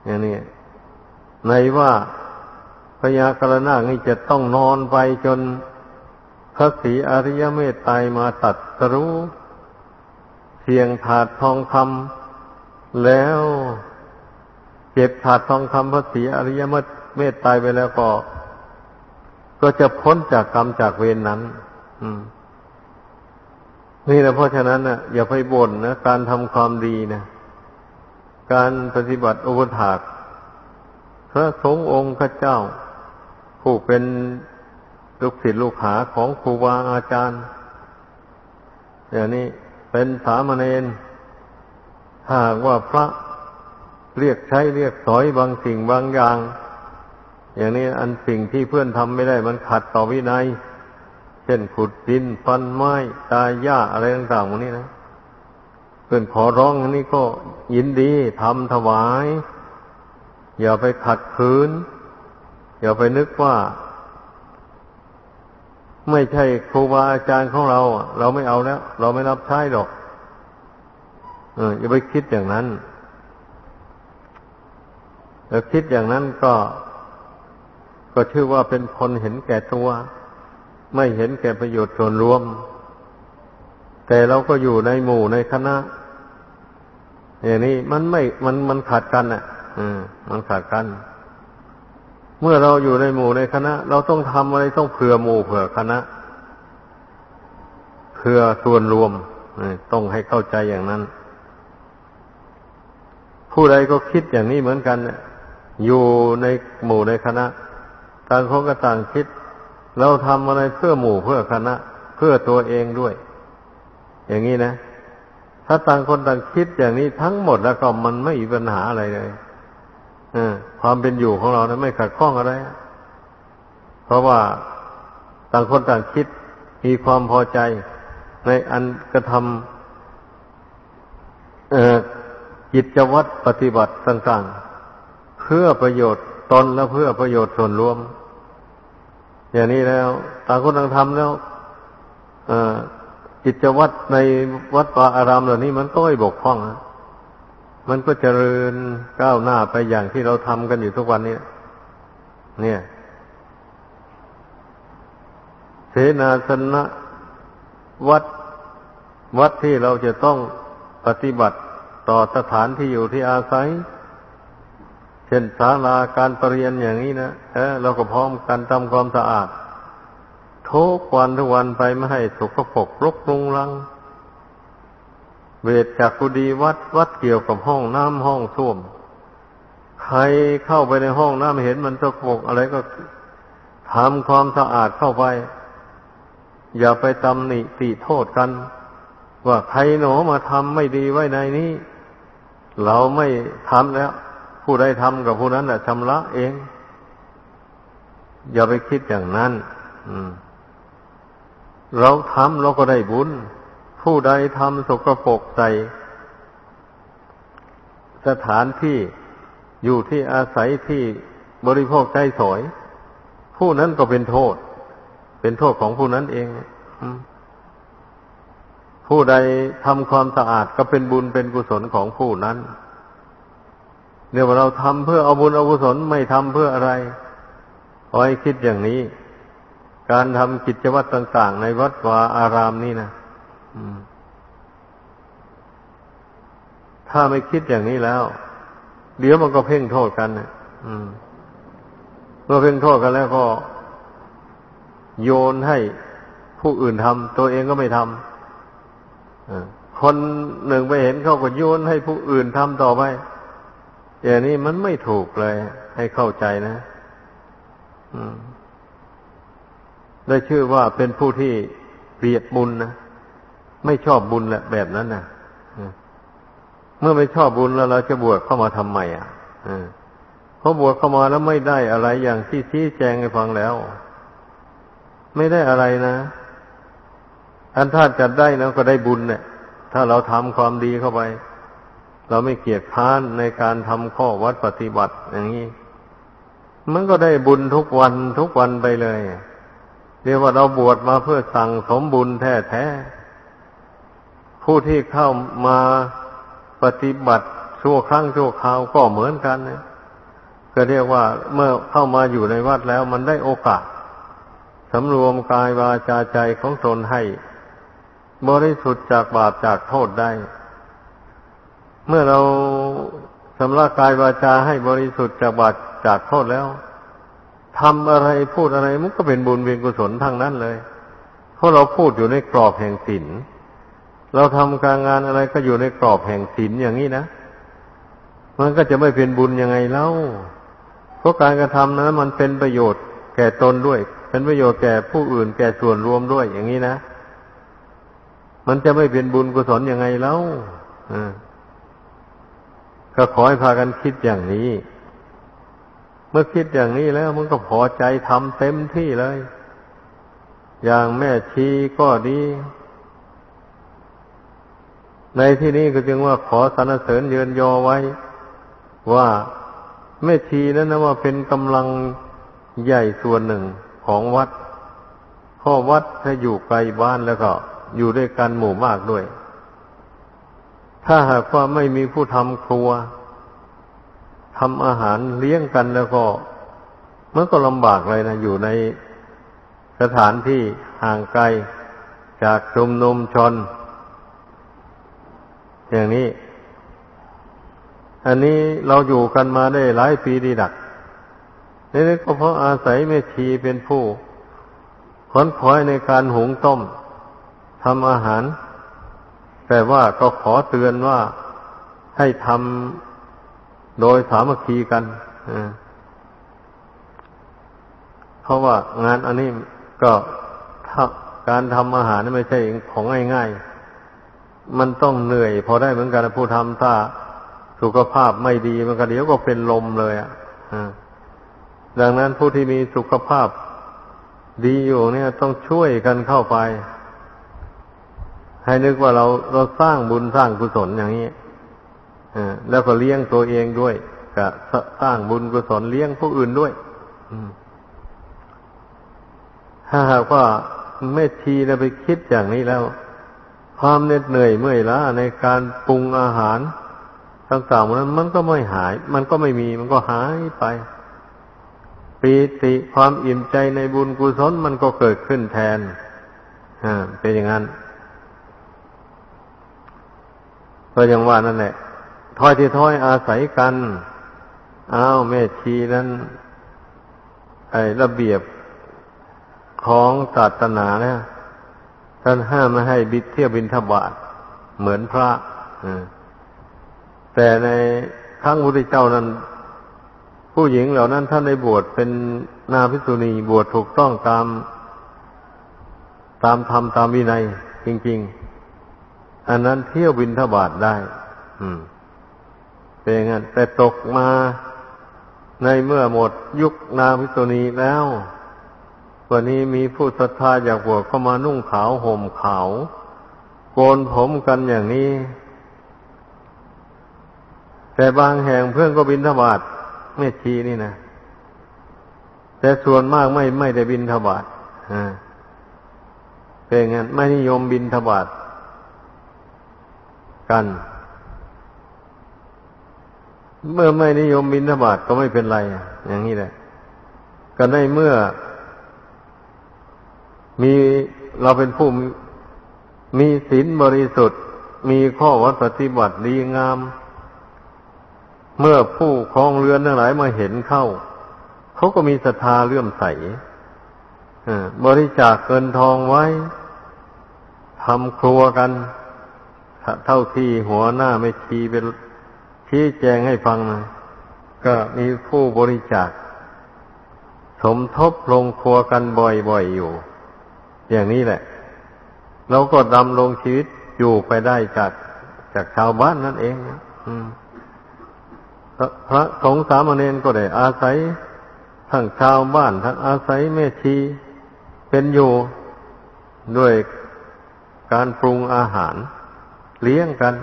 อย่างนี้ในว่าพญากรณานี่จะต้องนอนไปจนพระศรีอริยเมตไตรมาตัดสรู้เสียงถาดทองคำแล้วเก็บถาดทองคำพระศรีอริยเมตไตรไปแล้วก็ ก็จะพ้นจากกรรมจากเวรนนั้นนี่แหละเพราะฉะนั้นนะอย่าไปบ่นนะการทำความดีนะการปฏิบัติอุปถากพระสงฆ์องค์ข้าเจ้า ผู้เป็นลูกศิษย์ลูกหาของครูบาอาจารย์อย่างนี้เป็นสามเณรหากว่าพระเรียกใช้เรียกสอยบางสิ่งบางอย่าง อย่างนี้อันสิ่งที่เพื่อนทำไม่ได้ มันขัดต่อวินัย เช่นขุดดินฟันไม้ตายหญ้าอะไรต่างๆพวกนี้นะเพื่อนขอร้องอันนี้ก็ยินดีทำถวาย อย่าไปขัดขืน อย่าไปนึกว่า ไม่ใช่ครูบาอาจารย์ของเรา เราไม่เอาแล้ว เราไม่รับใช้หรอกเอออย่าไปคิดอย่างนั้นถ้าคิดอย่างนั้นก็ ก็ชื่อว่าเป็นคนเห็นแก่ตัว ไม่เห็นแก่ประโยชน์ส่วนรวม แต่เราก็อยู่ในหมู่ในคณะ อย่างนี้มันไม่มันมันขาดกันอะ อืม มันขาดกัน เมื่อเราอยู่ในหมู่ในคณะ เราต้องทำอะไรต้องเผื่อหมู่เผื่อคณะเผื่อส่วนรวมต้องให้เข้าใจอย่างนั้น ผู้ใดก็คิดอย่างนี้เหมือนกันอยู่ในหมู่ในคณะ ต่างคนก็ต่างคิด เราทำอะไรเพื่อหมู่เพื่อคณะ เพื่อตัวเองด้วย อย่างนี้นะ ถ้าต่างคนต่างคิดอย่างนี้ทั้งหมดแล้วก็มันไม่มีปัญหาอะไรเลยความเป็นอยู่ของเรานะไม่ขัดข้องอะไร เพราะว่าต่างคนต่างคิดมีความพอใจ ในอันกระทำกิจวัตรปฏิบัติต่างๆ เพื่อประโยชน์ ตนและเพื่อประโยชน์ส่วนรวม อย่างนี้แล้วต่างคนต่างทำแล้วกิจวัตรในวัดป่าอารามเหล่านี้มันก็ไม่บกพร่องนะมันก็เจริญก้าวหน้าไปอย่างที่เราทำกันอยู่ทุกวันนี้เนี่ยเสนาสนะวัดวัดที่เราจะต้องปฏิบัติต่อสถานที่อยู่ที่อาศัย เช่นศาลาการประเรียนอย่างนี้นะเออเราก็พร้อมกันทำความสะอาด ทุกวันทุกวันไปไม่ให้สกปรกรกรุงรัง เวทจากกุดีวัดวัดเกี่ยวกับห้องน้ำห้องส้วม ใครเข้าไปในห้องน้ำเห็นมันสกปรกอะไรก็ทำความสะอาดเข้าไป อย่าไปตำหนิติโทษกัน ว่าใครหนอมาทำไม่ดีไว้ในนี้ เราไม่ทำแล้ว ผู้ใดทำกับผู้นั้นแหละชำระเอง อย่าไปคิดอย่างนั้นเราทำเราก็ได้บุญ ผู้ใดทำสกปรกใส่สถานที่อยู่ที่อาศัยที่บริโภคใช้สอย ผู้นั้นก็เป็นโทษ เป็นโทษของผู้นั้นเองผู้ใดทำความสะอาดก็เป็นบุญเป็นกุศลของผู้นั้น เนี่ยว่าเราทำเพื่อเอาบุญเอากุศลไม่ทำเพื่ออะไรขอให้คิดอย่างนี้ การทำกิจวัตรต่าง ๆ ในวัดวาอารามนี่นะถ้าไม่คิดอย่างนี้แล้ว เดี๋ยวมันก็เพ่งโทษกันนะเมื่อเพ่งโทษกันแล้วก็ โยนให้ผู้อื่นทำตัวเองก็ไม่ทำคนหนึ่งไปเห็นเขาก็โยนให้ผู้อื่นทำต่อไป อย่างนี้มันไม่ถูกเลย ให้เข้าใจนะได้ชื่อว่าเป็นผู้ที่เกลียดบุญนะไม่ชอบบุญแหละแบบนั้นนะเมื่อไม่ชอบบุญแล้วเราจะบวชเข้ามาทำไมอะเพราะบวชเข้ามาแล้วไม่ได้อะไรอย่างที่ชี้แจงให้ฟังแล้ว ไม่ได้อะไรนะอันถ้าจะได้นะก็ได้บุญเนี่ยถ้าเราทำความดีเข้าไป เราไม่เกียจค้านในการทำข้อวัดปฏิบัติอย่างนี้ มันก็ได้บุญทุกวันทุกวันไปเลยเรียกว่าเราบวชมาเพื่อสั่งสมบุญแท้ๆผู้ที่เข้ามาปฏิบัติชั่วครั้งชั่วคราวก็เหมือนกันนะก็เรียกว่าเมื่อเข้ามาอยู่ในวัดแล้ว มันได้โอกาสสำรวมกายวาจาใจของตนให้ บริสุทธิ์จากบาปจากโทษได้ เมื่อเราสำระกายวาจาให้บริสุทธิ์จากบาปจากโทษแล้วทำอะไรพูดอะไรมันก็เป็นบุญเป็นกุศลทั้งนั้นเลย เพราะเราพูดอยู่ในกรอบแห่งศีลเราทำการงานอะไรก็อยู่ในกรอบแห่งศีลอย่างนี้นะมันก็จะไม่เป็นบุญยังไงเล่าเพราะการกระทำนั้นมันเป็นประโยชน์แก่ตนด้วย เป็นประโยชน์แก่ผู้อื่น แก่ส่วนรวมด้วยอย่างนี้นะ มันจะไม่เป็นบุญกุศลยังไงเล่าอ่า ก็ขอให้พากันคิดอย่างนี้ เมื่อคิดอย่างนี้แล้วมันก็พอใจทำเต็มที่เลย อย่างแม่ชีก็ดี ในที่นี้ก็จึงว่าขอสรรเสริญเยือนยอไว้ ว่าแม่ชีนั้นนะว่าเป็นกำลังใหญ่ส่วนหนึ่งของวัดพ่อวัดถ้าอยู่ไกลบ้านแล้วก็อยู่ด้วยกันหมู่มากด้วย ถ้าหากว่าไม่มีผู้ทำครัวทำอาหารเลี้ยงกันแล้วก็มันก็ลำบากเลยนะอยู่ในสถานที่ห่างไกลจากชุมนุมชน อย่างนี้ อันนี้เราอยู่กันมาได้หลายปีดีดักนี่ก็เพราะอาศัยแม่ชีเป็นผู้ขนขอยในการหุงต้มทำอาหาร แต่ว่าก็ขอเตือนว่าให้ทำโดยสามัคคีกันเพราะว่างานอันนี้ก็การทำอาหารนี่ไม่ใช่ของง่ายๆ มันต้องเหนื่อย พอได้เหมือนกันผู้ทำถ้าสุขภาพไม่ดีมันก็เดี๋ยวก็เป็นลมเลยอะดังนั้นผู้ที่มีสุขภาพดีอยู่เนี่ยต้องช่วยกันเข้าไป ให้นึกว่าเราเราสร้างบุญสร้างกุศลอย่างนี้แล้วก็เลี้ยงตัวเองด้วยจะสร้างบุญกุศลเลี้ยงผู้อื่นด้วยถ้าหากว่าแม่ชีนะไปคิดอย่างนี้แล้ว ความเหน็ดเหนื่อยเมื่อยล้าในการปรุงอาหารต่างๆนั้นมันก็ไม่หาย มันก็ไม่มีมันก็หายไปปีติความอิ่มใจในบุญกุศลมันก็เกิดขึ้นแทนอ่าเป็นอย่างนั้น ก็ยังว่านั่นแหละถ้อยที่ถ้อยอาศัยกันอ้าวแม่ชีนั้นไอ้ระเบียบของศาสนาเนี่ยท่านห้ามไม่ให้บิดเที่ยวบินทบาทเหมือนพระแต่ในครั้งพุทธเจ้านั้น ผู้หญิงเหล่านั้นท่านได้บวชเป็นนาพิสุณีบวชถูกต้องตาม ตามธรรมตามวินัยจริง ๆ อันนั้นเที่ยวบินทบาทได้ อืม เป็นอย่างนั้นแต่ตกมาในเมื่อหมดยุคนาพิสุณีแล้ววันนี้มีผู้ศรัทธาอยากบวชเข้ามานุ่งขาวห่มขาว โกนผมกันอย่างนี้ แต่บางแห่งเพื่อนก็บินทบาทไม่ชีนี่นะแต่ส่วนมากไม่ไม่ได้บินทบาทอ่าเป็นงั้นไม่นิยมบินทบาท กัน เมื่อไม่นิยมบินทบาทก็ไม่เป็นไร อย่างนี้แหละ ก็ได้เมื่อ มีเราเป็นผู้มีศีลบริสุทธิ์ มีข้อวัดปฏิบัติดีงาม เมื่อผู้ครองเรือนทั้งหลายมาเห็นเข้า เขาก็มีศรัทธาเลื่อมใสบริจาคเงินทองไว้ทำครัวกัน เท่าที่หัวหน้าไม่ชี้เป็นชี้แจงให้ฟังนะก็มีผู้บริจาคสมทบลงครัวกันบ่อยๆอยู่ อย่างนี้แหละเราก็ดำรงชีวิตอยู่ไปได้จากจากชาวบ้านนั่นเองอืมพระสงฆ์สามเณรก็ได้อาศัยทั้งชาวบ้าน ทั้งอาศัยแม่ชีเป็นอยู่ด้วยการปรุงอาหาร เลี้ยงกัน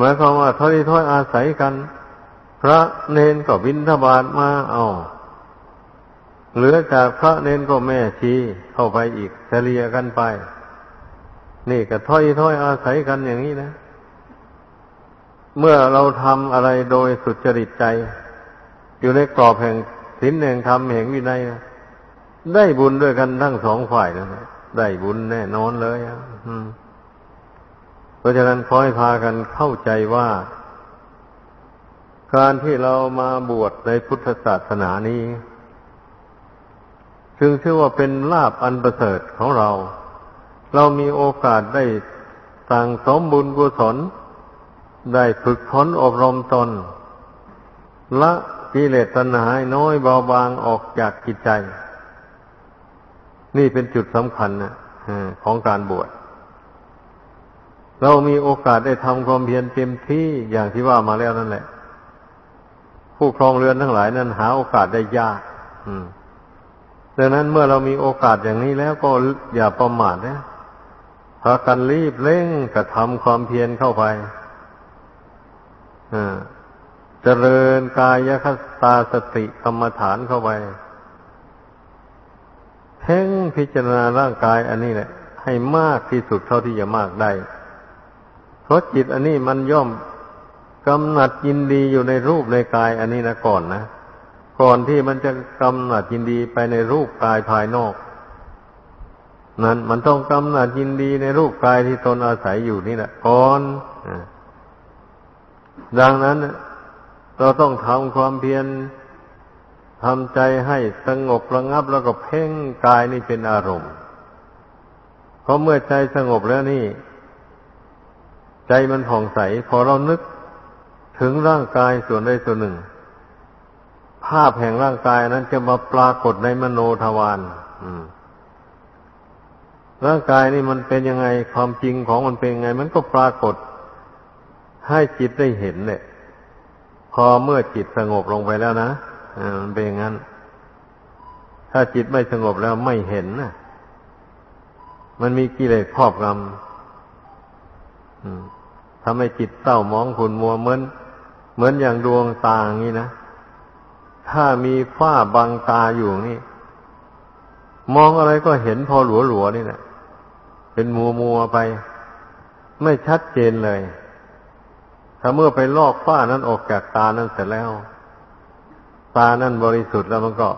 หมายความว่าทอยทอยอาศัยกัน พระเนนก็บินทบาทมาเอาเหลือจากพระเน้นก็แม่ชีเข้าไปอีกเฉลี่ยกันไป นี่ก็ถ้อยถ้อยอาศัยกันอย่างนี้นะ เมื่อเราทำอะไรโดยสุจริตใจ อยู่ในกรอบแห่งศีลแห่งธรรมแห่งวินัยได้บุญด้วยกันทั้งสองฝ่ายนะได้บุญแน่นอนเลยอะ เพราะฉะนั้นขอให้พากันเข้าใจว่า การที่เรามาบวชในพุทธศาสนานี้จึงชื่อว่าเป็นลาบอันประเสริฐของเรา เรามีโอกาสได้สั่งสมบุญกุศล ได้ฝึกฝนอบรมตน ละกิเลสตัณหาน้อยเบาบางออกจากจิตใจ นี่เป็นจุดสำคัญนะของการบวช เรามีโอกาสได้ทำความเพียรเต็มที่อย่างที่ว่ามาแล้วนั่นแหละ ผู้ครองเรือนทั้งหลายนั้นหาโอกาสได้ยากอืมดังนั้นเมื่อเรามีโอกาสอย่างนี้แล้วก็อย่าประมาทนะพากันรีบเร่งกระทำความเพียรเข้าไปเจริญกายคตาสติกรรมฐานเข้าไปเพ่งพิจารณาร่างกายอันนี้แหละ ให้มากที่สุดเท่าที่จะมากได้ ราะจิตอันนี้มันย่อมกำหนัดยินดีอยู่ในรูปในกาย อันนี้นะก่อนนะก่อนที่มันจะกำหนัดยินดีไปในรูปกายภายนอก นั้นมันต้องกำหนัดยินดีในรูปกายที่ตนอาศัยอยู่นี่แหละก่อนดังนั้นเราต้องทำความเพียรทำใจให้สงบระงับแล้วก็เพ่งกายนี่เป็นอารมณ์เพราะเมื่อใจสงบแล้วนี่ ใจมันผ่องใส พอเรานึกถึงร่างกายส่วนใดส่วนหนึ่ง ภาพแห่งร่างกายนั้นจะมาปรากฏในมโนทวารร่างกายนี่มันเป็นยังไงความจริงของมันเป็นยังไง มันก็ปรากฏ ให้จิตได้เห็นเนี่ยพอเมื่อจิตสงบลงไปแล้วนะมันเป็นอย่างนั้น ถ้าจิตไม่สงบแล้วไม่เห็นนะมันมีกิเลสครอบงำ ทำให้จิตเศร้ามองขุนมัวเหมือน เหมือนอย่างดวงตาอย่างนี้นะ ถ้ามีฝ้าบังตาอยู่นี่ มองอะไรก็เห็นพอหลัวๆนี่แหละเป็นมัวมัวไป ไม่ชัดเจนเลย ถ้าเมื่อไปลอกฝ้านั้นออกจากตานั้นเสร็จแล้ว ตานั้นบริสุทธิ์แล้วมันก็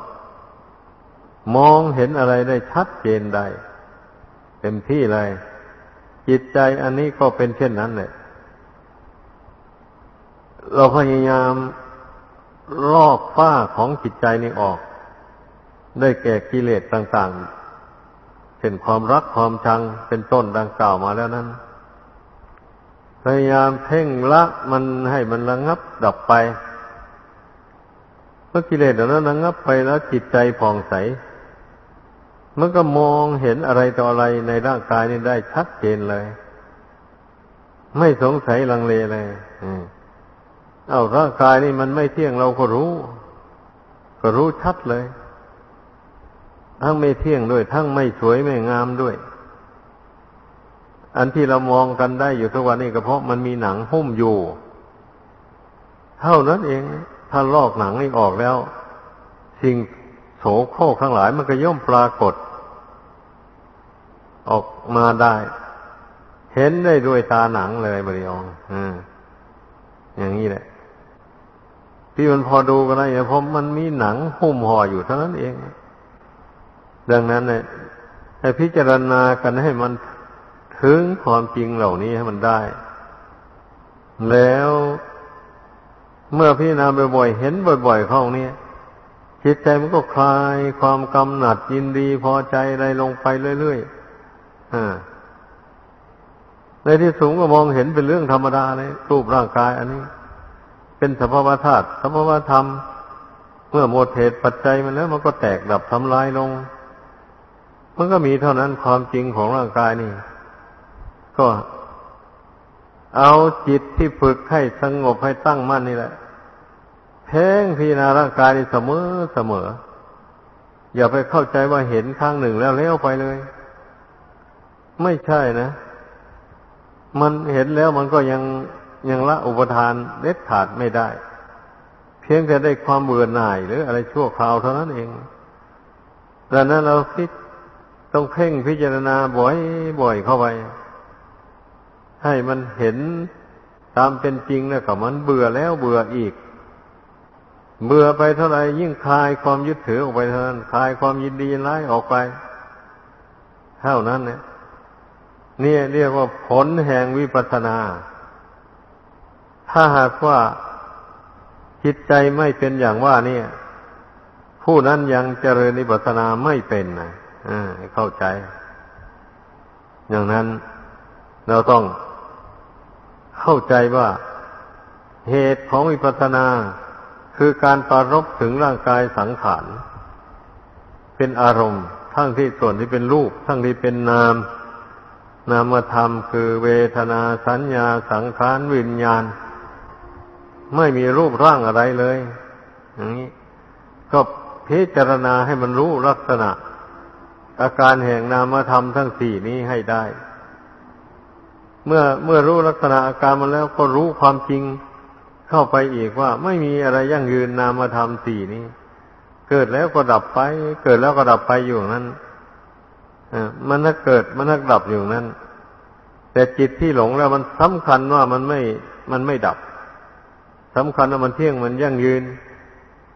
มองเห็นอะไรได้ชัดเจนได้เต็มที่เลยจิตใจอันนี้ก็เป็นเช่นนั้นเลย เราพยายามลอกฝ้าของจิตใจนี้ออก ได้แก่กิเลสต่างๆเช่นความรักความชังเป็นต้นดังกล่าวมาแล้วนั้น พยายามเพ่งละมันให้มันระงับดับไปเมื่อกิเลสเหล่านั้นระงับไปแล้วจิตใจผ่องใสมันก็มองเห็นอะไรต่ออะไรในร่างกายนี้ได้ชัดเจนเลย ไม่สงสัยลังเลเลย อืม เอาร่างกายนี่มันไม่เที่ยงเราก็รู้ ก็รู้ชัดเลย ทั้งไม่เที่ยงด้วย ทั้งไม่สวยไม่งามด้วย อันที่เรามองกันได้อยู่ทุกวันนี้ก็เพราะมันมีหนังหุ้มอยู่ เท่านั้นเอง ถ้าลอกหนังนี่ออกแล้ว สิ่งโสโครกทั้งหลายมันก็ย่อมปรากฏ ออกมาได้ เห็นได้ด้วยตาหนังเลยบริองออย่างนี้แหละ ที่มันพอดูกันได้เพราะมันมีหนังหุ้มห่ออยู่เท่านั้นเอง ดังนั้นเนี่ยให้พิจารณากันให้มันถึงความจริงเหล่านี้ให้มันได้ แล้วเมื่อพิจารณาบ่อยๆ เห็นบ่อยๆเข้าเนี่ยจิตใจมันก็คลายความกำหนัดยินดีพอใจอะไรลงไปเรื่อยๆอในที่สูงก็มองเห็นเป็นเรื่องธรรมดาเลยรูปร่างกายอันนี้ เป็นสภาวธาตุสภาวธรรม เมื่อหมดเหตุปัจจัยมันแล้ว มันก็แตกดับทำลายลง มันก็มีเท่านั้นความจริงของร่างกายนี่ ก็เอาจิตที่ฝึกให้สงบให้ตั้งมั่นนี่แหละ เพ่งพิจารณาร่างกายนี่เสมอเสมอ อย่าไปเข้าใจว่าเห็นข้างหนึ่งแล้วเลี้ยวไปเลย ไม่ใช่นะ มันเห็นแล้วมันก็ยัง ยังละอุปทานเด็ดขาดไม่ได้ เพียงแต่ได้ความเบื่อหน่ายหรืออะไรชั่วคราวเท่านั้นเองดังนั้นเราคิดต้องเพ่งพิจารณาบ่อยบ่อยเข้าไป ให้มันเห็นตามเป็นจริงแล้วก็มันเบื่อแล้วเบื่ออีก เบื่อไปเท่าไหร่ยิ่งคลายความยึดถือออกไปเท่านั้นคลายความยินดีร้ายออกไป เท่านั้นเนี่ยนี่เรียกว่าผลแห่งวิปัสสนา ถ้าหากว่าจิตใจไม่เป็นอย่างว่านี่ผู้นั้นยังเจริญนิพพานาไม่เป็นนะเข้าใจ อย่างนั้นเราต้องเข้าใจว่าเหตุของวิปัสสนาคือการปรารบถึงร่างกายสังขาร เป็นอารมณ์ ทั้งที่ส่วนที่เป็นรูป ทั้งที่เป็นนาม นามธรรมคือเวทนาสัญญาสังขารวิญญาณ ไม่มีรูปร่างอะไรเลย อย่างนี้ก็พิจารณาให้มันรู้ลักษณะ อาการแห่งนามธรรมทั้งสี่นี้ให้ได้ เมื่อเมื่อรู้ลักษณะอาการมันแล้วก็รู้ความจริงเข้าไปอีกว่า ไม่มีอะไรยั่งยืนนามธรรมสี่นี้ เกิดแล้วก็ดับไป เกิดแล้วก็ดับไปอยู่นั้นมันถ้าเกิดมันถ้าดับอยู่นั้น แต่จิตที่หลงแล้วมันสำคัญว่ามันไม่มันไม่ดับ สำคัญว่ามันเที่ยงมันยั่งยืน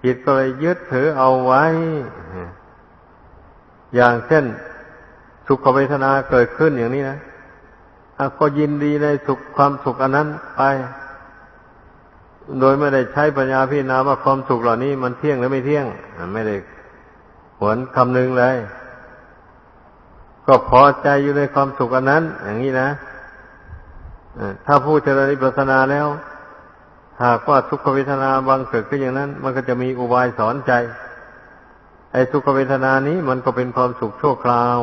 จิตก็เลยยึดถือเอาไว้ อย่างเช่น สุขเวทนาเกิดขึ้นอย่างนี้นะก็ยินดีในสุขความสุขอันนั้นไป โดยไม่ได้ใช้ปัญญาพิจารณาว่าความสุขเหล่านี้มันเที่ยงหรือไม่เที่ยง ไม่ได้หวนคำนึงเลย ก็พอใจอยู่ในความสุขอันนั้น อย่างนี้นะถ้าผู้เจริญนิพพานาแล้ว หากว่าทุกขเวทนาบางเกิดขึ้นอย่างนั้น มันก็จะมีอุบายสอนใจ ไอ้ทุกขเวทนานี้มันก็เป็นความสุขชั่วคราว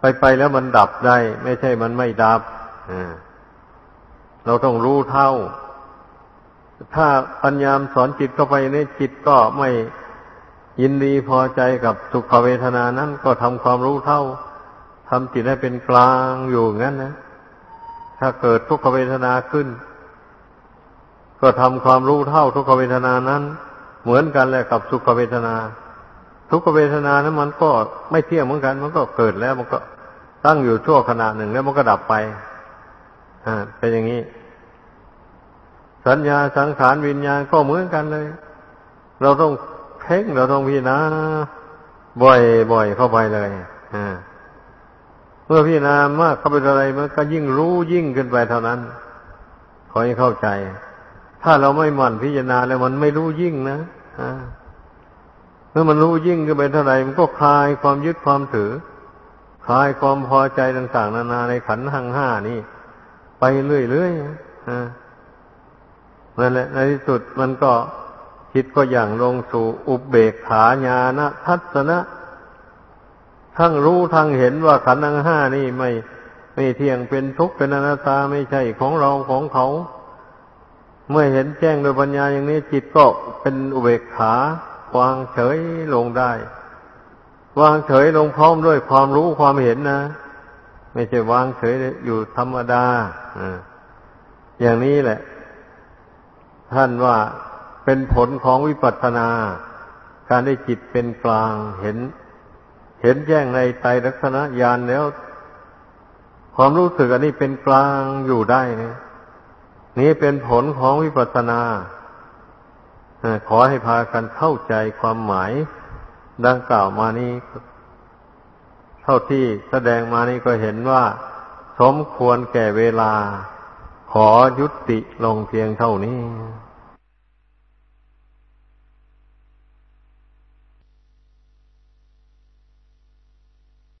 ไปไปแล้วมันดับได้ ไม่ใช่มันไม่ดับเราต้องรู้เท่า ถ้าปัญญามสอนจิตเข้าไปในจิตก็ไม่ยินดีพอใจกับสุขเวทนานั้นก็ทำความรู้เท่าทำจิตให้เป็นกลาง,งอยู่งั้นนะ ถ้าเกิดทุกขเวทนาขึ้น ก็พิจารณาให้มันเห็นตามเป็นจริงแล้วก็มันเบื่อแล้วเบื่ออีกเบื่อไปเท่าความยึดถือออกไปเท่านั้นคลายความยินดีร้ายออกไปเท่านั้นเนี่ยก็ทำความรู้เท่าทุกขเวทนานั้น เหมือนกันแหละกับสุขเวทนา ทุกขเวทนานั้นมันก็ไม่เที่ยงเหมือนกัน มันก็เกิดแล้วมันก็ตั้งอยู่ชั่วขณะหนึ่งแล้วมันก็ดับไปอ่าเป็นอย่างนี้ สัญญาสังขารวิญญาณก็เหมือนกันเลย เราต้องเพ่งเราต้องพิจารณาบ่อยบ่อยเข้าไปเลยอ่าเมื่อพิจารณามากเข้าไปอะไรมันก็ยิ่งรู้ยิ่งขึ้นไปเท่านั้น ขอให้เข้าใจ ถ้าเราไม่หมั่นพิจารณาแล้วมันไม่รู้ยิ่งนะอ่าเมื่อมันรู้ยิ่งขึ้นไปเท่าไหร่มันก็คลายความยึดความถือ คลายความพอใจต่าง ๆ นานาในขันธ์ทั้งห้านี่ ไปเรื่อยๆนั่นแหละในที่สุดมันก็คิดก็อย่างลงสู่อุเบกขาญาณทัศนะ ทั้งรู้ทั้งเห็นว่าขันธ์ทั้งห้านี่ไม่ไม่เที่ยงเป็นทุกข์เป็นอนัตตาไม่ใช่ของเราของเขา เมื่อเห็นแจ้งโดยปัญญาอย่างนี้จิตก็เป็นอุเบกขาวางเฉยลงได้ วางเฉยลงพร้อมด้วยความรู้ความเห็นนะ ไม่ใช่วางเฉยอยู่ธรรมดาอย่างนี้แหละ ท่านว่าเป็นผลของวิปัสสนา การได้จิตเป็นกลางเห็น เห็นแจ้งในไตรลักษณะญาณแล้ว ความรู้สึกอันนี้เป็นกลางอยู่ได้นี่ นี่เป็นผลของวิปัสสนาขอให้พากันเข้าใจความหมาย ดังกล่าวมานี้ เท่าที่แสดงมานี้ก็เห็นว่า สมควรแก่เวลา ขอยุติลงเพียงเท่านี้